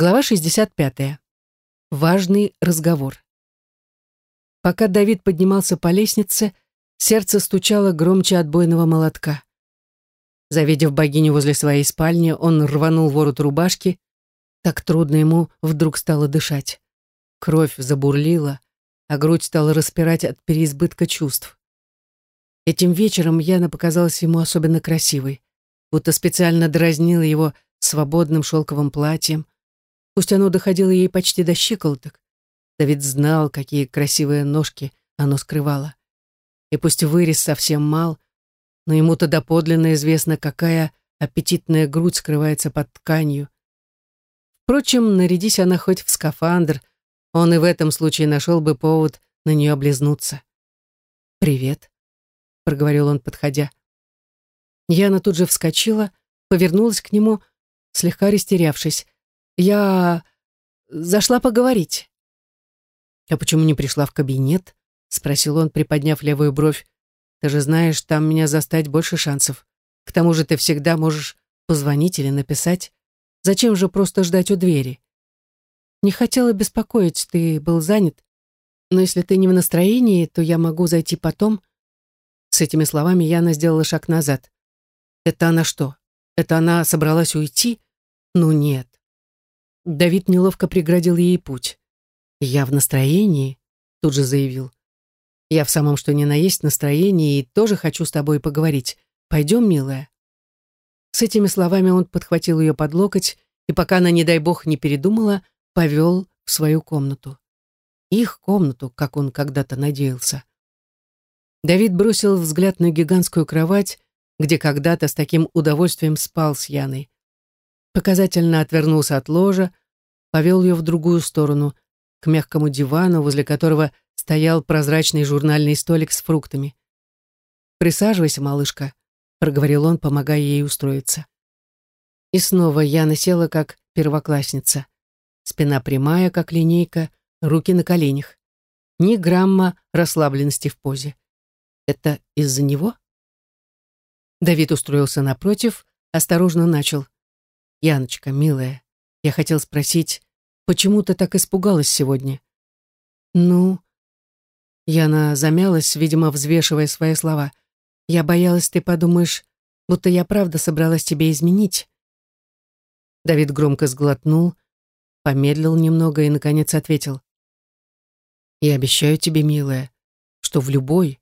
Глава 65. Важный разговор. Пока Давид поднимался по лестнице, сердце стучало громче отбойного молотка. Завидев богиню возле своей спальни, он рванул ворот рубашки. Так трудно ему вдруг стало дышать. Кровь забурлила, а грудь стала распирать от переизбытка чувств. Этим вечером Яна показалась ему особенно красивой, будто специально дразнила его свободным шелковым платьем, Пусть оно доходило ей почти до щиколоток, Давид знал, какие красивые ножки оно скрывало. И пусть вырез совсем мал, но ему-то доподлинно известно, какая аппетитная грудь скрывается под тканью. Впрочем, нарядись она хоть в скафандр, он и в этом случае нашел бы повод на нее облизнуться. «Привет», — проговорил он, подходя. Яна тут же вскочила, повернулась к нему, слегка растерявшись. Я зашла поговорить. А почему не пришла в кабинет? Спросил он, приподняв левую бровь. Ты же знаешь, там меня застать больше шансов. К тому же ты всегда можешь позвонить или написать. Зачем же просто ждать у двери? Не хотела беспокоить, ты был занят. Но если ты не в настроении, то я могу зайти потом. С этими словами Яна сделала шаг назад. Это она что? Это она собралась уйти? Ну нет. Давид неловко преградил ей путь. «Я в настроении», — тут же заявил. «Я в самом что ни на есть настроении и тоже хочу с тобой поговорить. Пойдем, милая». С этими словами он подхватил ее под локоть и, пока она, не дай бог, не передумала, повел в свою комнату. Их комнату, как он когда-то надеялся. Давид бросил взгляд на гигантскую кровать, где когда-то с таким удовольствием спал с Яной показательно отвернулся от ложа, повел ее в другую сторону, к мягкому дивану, возле которого стоял прозрачный журнальный столик с фруктами. «Присаживайся, малышка», — проговорил он, помогая ей устроиться. И снова Яна села, как первоклассница. Спина прямая, как линейка, руки на коленях. Ни грамма расслабленности в позе. Это из-за него? Давид устроился напротив, осторожно начал. «Яночка, милая, я хотел спросить, почему ты так испугалась сегодня?» «Ну...» Яна замялась, видимо, взвешивая свои слова. «Я боялась, ты подумаешь, будто я правда собралась тебе изменить». Давид громко сглотнул, помедлил немного и, наконец, ответил. «Я обещаю тебе, милая, что в любой,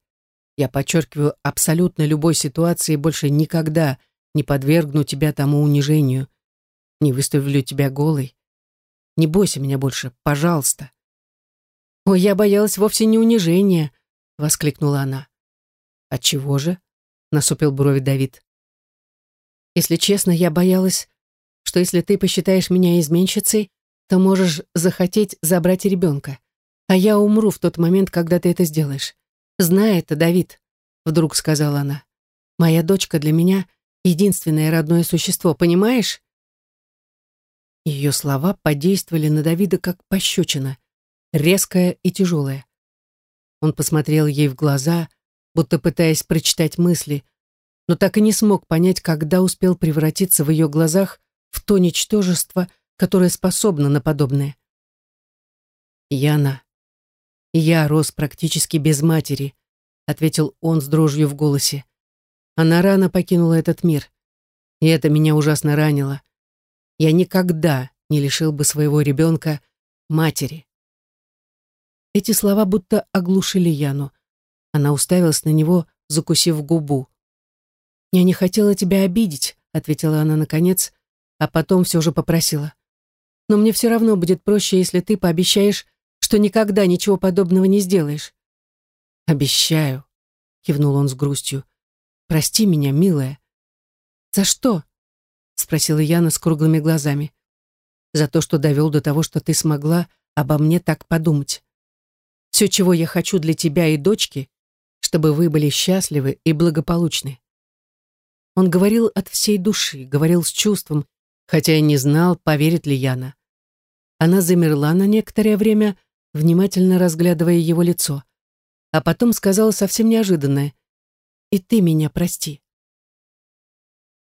я подчеркиваю, абсолютно любой ситуации больше никогда не подвергну тебя тому унижению, не выставлю тебя голой. Не бойся меня больше, пожалуйста. Ой, я боялась вовсе не унижения, воскликнула она. От чего же? насупил брови Давид. Если честно, я боялась, что если ты посчитаешь меня изменщицей, то можешь захотеть забрать ребенка, а я умру в тот момент, когда ты это сделаешь. Знай это, Давид, вдруг сказала она. Моя дочка для меня единственное родное существо, понимаешь? Ее слова подействовали на Давида как пощечина, резкая и тяжелая. Он посмотрел ей в глаза, будто пытаясь прочитать мысли, но так и не смог понять, когда успел превратиться в ее глазах в то ничтожество, которое способно на подобное. «Яна, я рос практически без матери», — ответил он с дрожью в голосе. «Она рано покинула этот мир, и это меня ужасно ранило я никогда не лишил бы своего ребенка матери. Эти слова будто оглушили Яну. Она уставилась на него, закусив губу. «Я не хотела тебя обидеть», — ответила она наконец, а потом все же попросила. «Но мне все равно будет проще, если ты пообещаешь, что никогда ничего подобного не сделаешь». «Обещаю», — кивнул он с грустью. «Прости меня, милая». «За что?» Спросила Яна с круглыми глазами. «За то, что довел до того, что ты смогла обо мне так подумать. Все, чего я хочу для тебя и дочки, чтобы вы были счастливы и благополучны». Он говорил от всей души, говорил с чувством, хотя и не знал, поверит ли Яна. Она замерла на некоторое время, внимательно разглядывая его лицо, а потом сказала совсем неожиданное «И ты меня прости».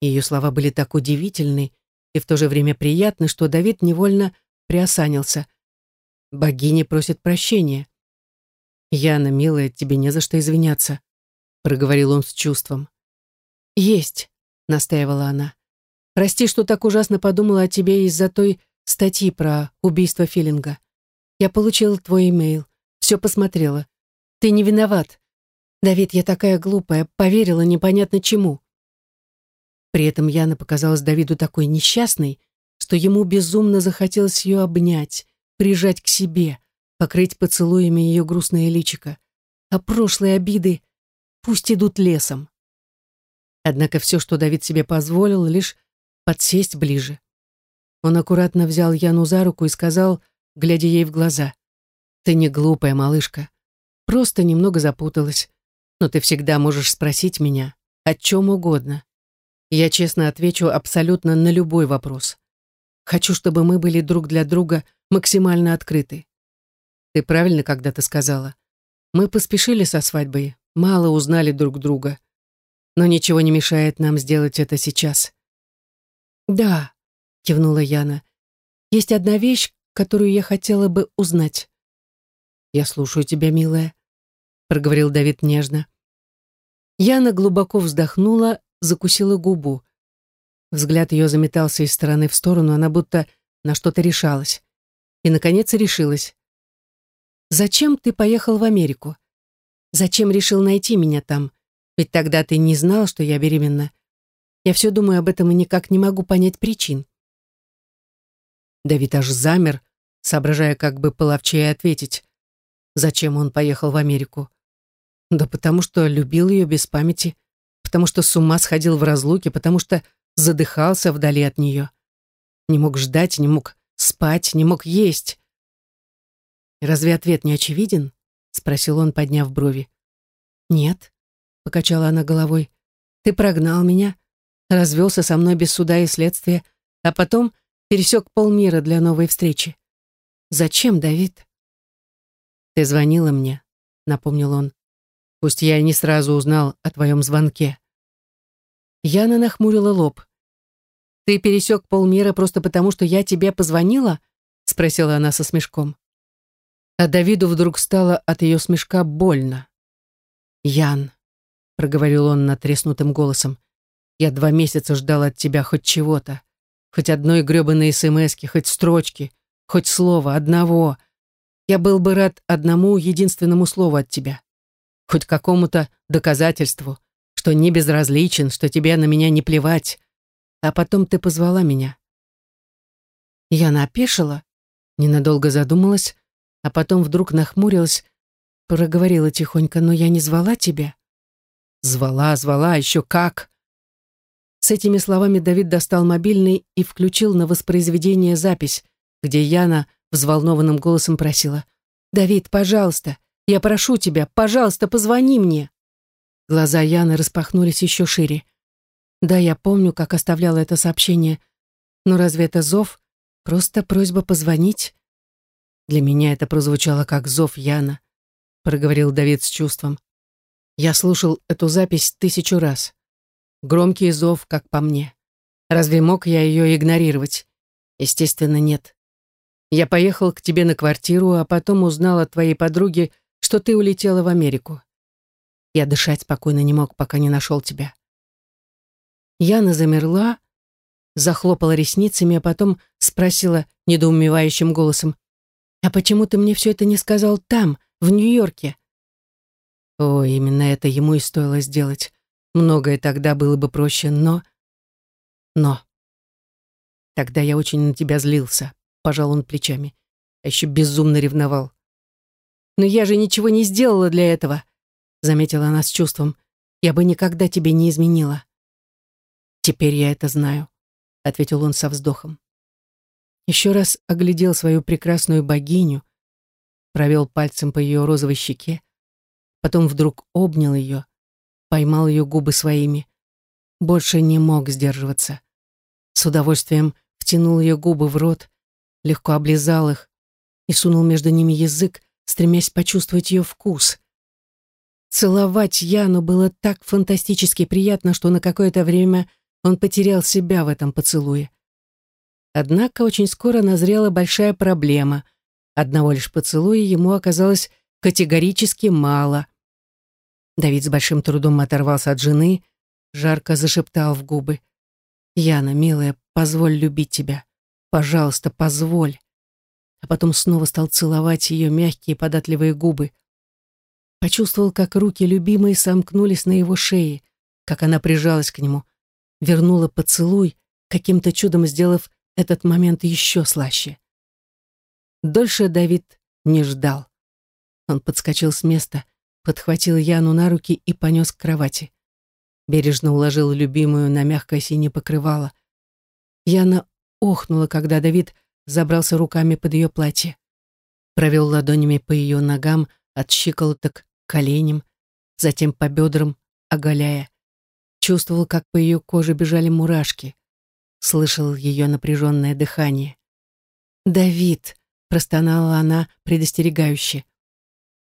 Ее слова были так удивительны, и в то же время приятно, что Давид невольно приосанился. Богиня просит прощения. «Яна, милая, тебе не за что извиняться», — проговорил он с чувством. «Есть», — настаивала она. «Прости, что так ужасно подумала о тебе из-за той статьи про убийство Филинга. Я получила твой имейл, все посмотрела. Ты не виноват. Давид, я такая глупая, поверила непонятно чему». При этом Яна показалась Давиду такой несчастной, что ему безумно захотелось ее обнять, прижать к себе, покрыть поцелуями ее грустное личико. А прошлые обиды пусть идут лесом. Однако все, что Давид себе позволил, лишь подсесть ближе. Он аккуратно взял Яну за руку и сказал, глядя ей в глаза, «Ты не глупая, малышка. Просто немного запуталась. Но ты всегда можешь спросить меня о чем угодно. Я честно отвечу абсолютно на любой вопрос. Хочу, чтобы мы были друг для друга максимально открыты. Ты правильно когда-то сказала. Мы поспешили со свадьбой, мало узнали друг друга. Но ничего не мешает нам сделать это сейчас. Да, кивнула Яна. Есть одна вещь, которую я хотела бы узнать. Я слушаю тебя, милая, проговорил Давид нежно. Яна глубоко вздохнула закусила губу. Взгляд ее заметался из стороны в сторону, она будто на что-то решалась. И, наконец, решилась. «Зачем ты поехал в Америку? Зачем решил найти меня там? Ведь тогда ты не знал, что я беременна. Я все думаю об этом и никак не могу понять причин». Давид аж замер, соображая, как бы половчее ответить. Зачем он поехал в Америку? Да потому что любил ее без памяти потому что с ума сходил в разлуке, потому что задыхался вдали от нее. Не мог ждать, не мог спать, не мог есть. «Разве ответ не очевиден?» — спросил он, подняв брови. «Нет», — покачала она головой, — «ты прогнал меня, развелся со мной без суда и следствия, а потом пересек полмира для новой встречи. Зачем, Давид?» «Ты звонила мне», — напомнил он. Пусть я не сразу узнал о твоем звонке. Яна нахмурила лоб. «Ты пересек полмира просто потому, что я тебе позвонила?» спросила она со смешком. А Давиду вдруг стало от ее смешка больно. «Ян», — проговорил он натреснутым голосом, «я два месяца ждал от тебя хоть чего-то, хоть одной гребаной смски, хоть строчки, хоть слова, одного. Я был бы рад одному единственному слову от тебя хоть какому-то доказательству, что не безразличен, что тебе на меня не плевать. А потом ты позвала меня. Я напешила, ненадолго задумалась, а потом вдруг нахмурилась, проговорила тихонько, но я не звала тебя. Звала, звала, еще как. С этими словами Давид достал мобильный и включил на воспроизведение запись, где Яна взволнованным голосом просила «Давид, пожалуйста, я прошу тебя, пожалуйста, позвони мне». Глаза Яны распахнулись еще шире. Да, я помню, как оставляла это сообщение. Но разве это зов? Просто просьба позвонить? Для меня это прозвучало как зов Яна, проговорил Давид с чувством. Я слушал эту запись тысячу раз. Громкий зов, как по мне. Разве мог я ее игнорировать? Естественно, нет. Я поехал к тебе на квартиру, а потом узнал от твоей подруги, что ты улетела в Америку. Я дышать спокойно не мог, пока не нашел тебя. Яна замерла, захлопала ресницами, а потом спросила недоумевающим голосом, «А почему ты мне все это не сказал там, в Нью-Йорке?» О, именно это ему и стоило сделать. Многое тогда было бы проще, но... Но... Тогда я очень на тебя злился, пожал он плечами. А еще безумно ревновал. «Но я же ничего не сделала для этого», — заметила она с чувством. «Я бы никогда тебе не изменила». «Теперь я это знаю», — ответил он со вздохом. Еще раз оглядел свою прекрасную богиню, провел пальцем по ее розовой щеке, потом вдруг обнял ее, поймал ее губы своими. Больше не мог сдерживаться. С удовольствием втянул ее губы в рот, легко облизал их и сунул между ними язык, стремясь почувствовать ее вкус. Целовать Яну было так фантастически приятно, что на какое-то время он потерял себя в этом поцелуе. Однако очень скоро назрела большая проблема. Одного лишь поцелуя ему оказалось категорически мало. Давид с большим трудом оторвался от жены, жарко зашептал в губы. «Яна, милая, позволь любить тебя. Пожалуйста, позволь». А потом снова стал целовать ее мягкие податливые губы. Почувствовал, как руки любимой сомкнулись на его шее, как она прижалась к нему, вернула поцелуй, каким-то чудом сделав этот момент еще слаще. Дольше Давид не ждал. Он подскочил с места, подхватил Яну на руки и понес к кровати. Бережно уложил любимую на мягкое синее покрывало. Яна охнула, когда Давид забрался руками под ее платье. Провел ладонями по ее ногам от щиколоток к коленям, затем по бедрам, оголяя. Чувствовал, как по ее коже бежали мурашки. Слышал ее напряженное дыхание. «Давид!» — простонала она предостерегающе.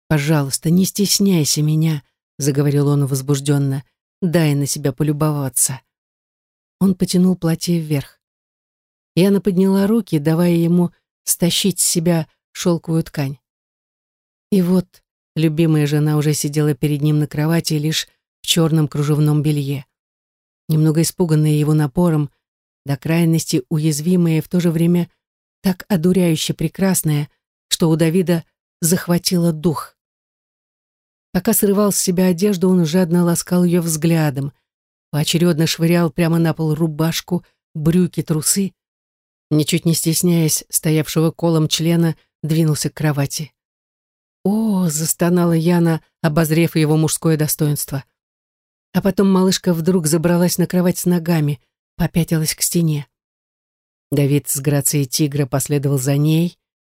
«Пожалуйста, не стесняйся меня», — заговорил он возбужденно. «Дай на себя полюбоваться». Он потянул платье вверх. Яна подняла руки, давая ему стащить с себя шелковую ткань. И вот любимая жена уже сидела перед ним на кровати лишь в черном кружевном белье. Немного испуганная его напором, до крайности уязвимая и в то же время так одуряюще прекрасная, что у Давида захватило дух. Пока срывал с себя одежду, он жадно ласкал ее взглядом, поочередно швырял прямо на пол рубашку, брюки, трусы, ничуть не стесняясь стоявшего колом члена, двинулся к кровати. «О!» — застонала Яна, обозрев его мужское достоинство. А потом малышка вдруг забралась на кровать с ногами, попятилась к стене. Давид с грацией тигра последовал за ней,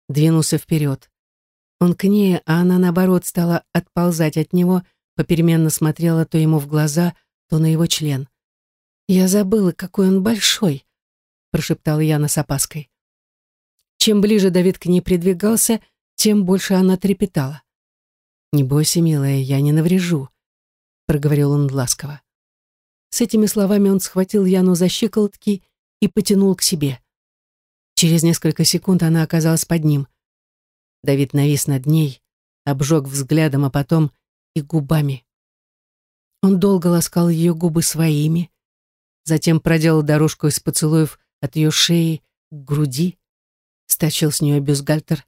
двинулся вперед. Он к ней, а она, наоборот, стала отползать от него, попеременно смотрела то ему в глаза, то на его член. «Я забыла, какой он большой», — прошептала Яна с опаской. Чем ближе Давид к ней придвигался, тем больше она трепетала. «Не бойся, милая, я не наврежу», — проговорил он ласково. С этими словами он схватил Яну за щиколотки и потянул к себе. Через несколько секунд она оказалась под ним — Давид навис над ней, обжег взглядом, а потом и губами. Он долго ласкал ее губы своими, затем проделал дорожку из поцелуев от ее шеи к груди, стащил с нее бюстгальтер,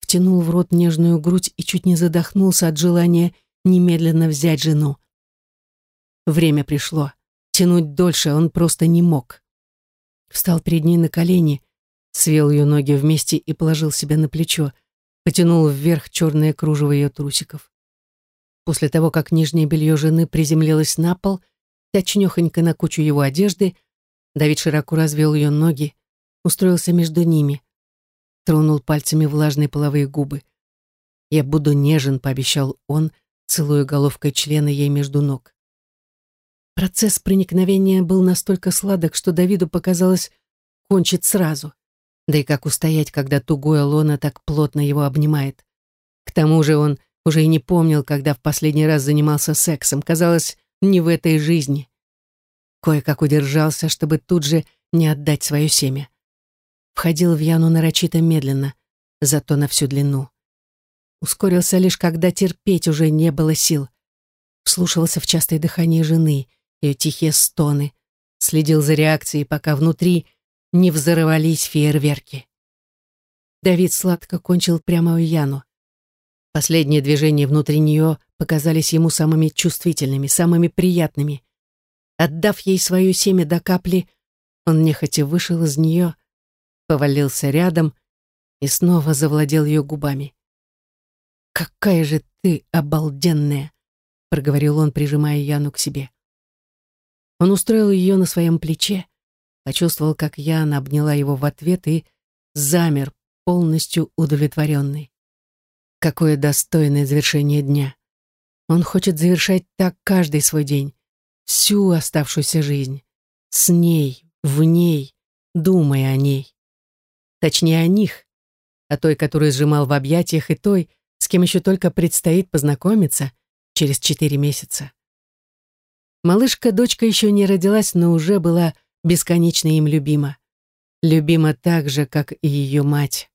втянул в рот нежную грудь и чуть не задохнулся от желания немедленно взять жену. Время пришло. Тянуть дольше он просто не мог. Встал перед ней на колени, свел ее ноги вместе и положил себя на плечо, потянул вверх черное кружево ее трусиков. После того, как нижнее белье жены приземлилось на пол, точнёхонько на кучу его одежды, Давид широко развел ее ноги, устроился между ними, тронул пальцами влажные половые губы. «Я буду нежен», — пообещал он, целуя головкой члена ей между ног. Процесс проникновения был настолько сладок, что Давиду показалось кончить сразу. Да и как устоять, когда тугое лона так плотно его обнимает? К тому же он уже и не помнил, когда в последний раз занимался сексом. Казалось, не в этой жизни. Кое-как удержался, чтобы тут же не отдать свое семя. Входил в Яну нарочито медленно, зато на всю длину. Ускорился лишь, когда терпеть уже не было сил. Вслушивался в частое дыхание жены, ее тихие стоны, следил за реакцией, пока внутри не взорвались фейерверки. Давид сладко кончил прямо у Яну. Последние движения внутри нее показались ему самыми чувствительными, самыми приятными. Отдав ей свое семя до капли, он нехотя вышел из нее, повалился рядом и снова завладел ее губами. «Какая же ты обалденная!» — проговорил он, прижимая Яну к себе. Он устроил ее на своем плече, почувствовал, как Яна обняла его в ответ и замер, полностью удовлетворенный. Какое достойное завершение дня. Он хочет завершать так каждый свой день, всю оставшуюся жизнь. С ней, в ней, думая о ней. Точнее, о них, о той, которую сжимал в объятиях, и той, с кем еще только предстоит познакомиться через четыре месяца. Малышка-дочка еще не родилась, но уже была бесконечно им любима. любима так же, как и ее мать.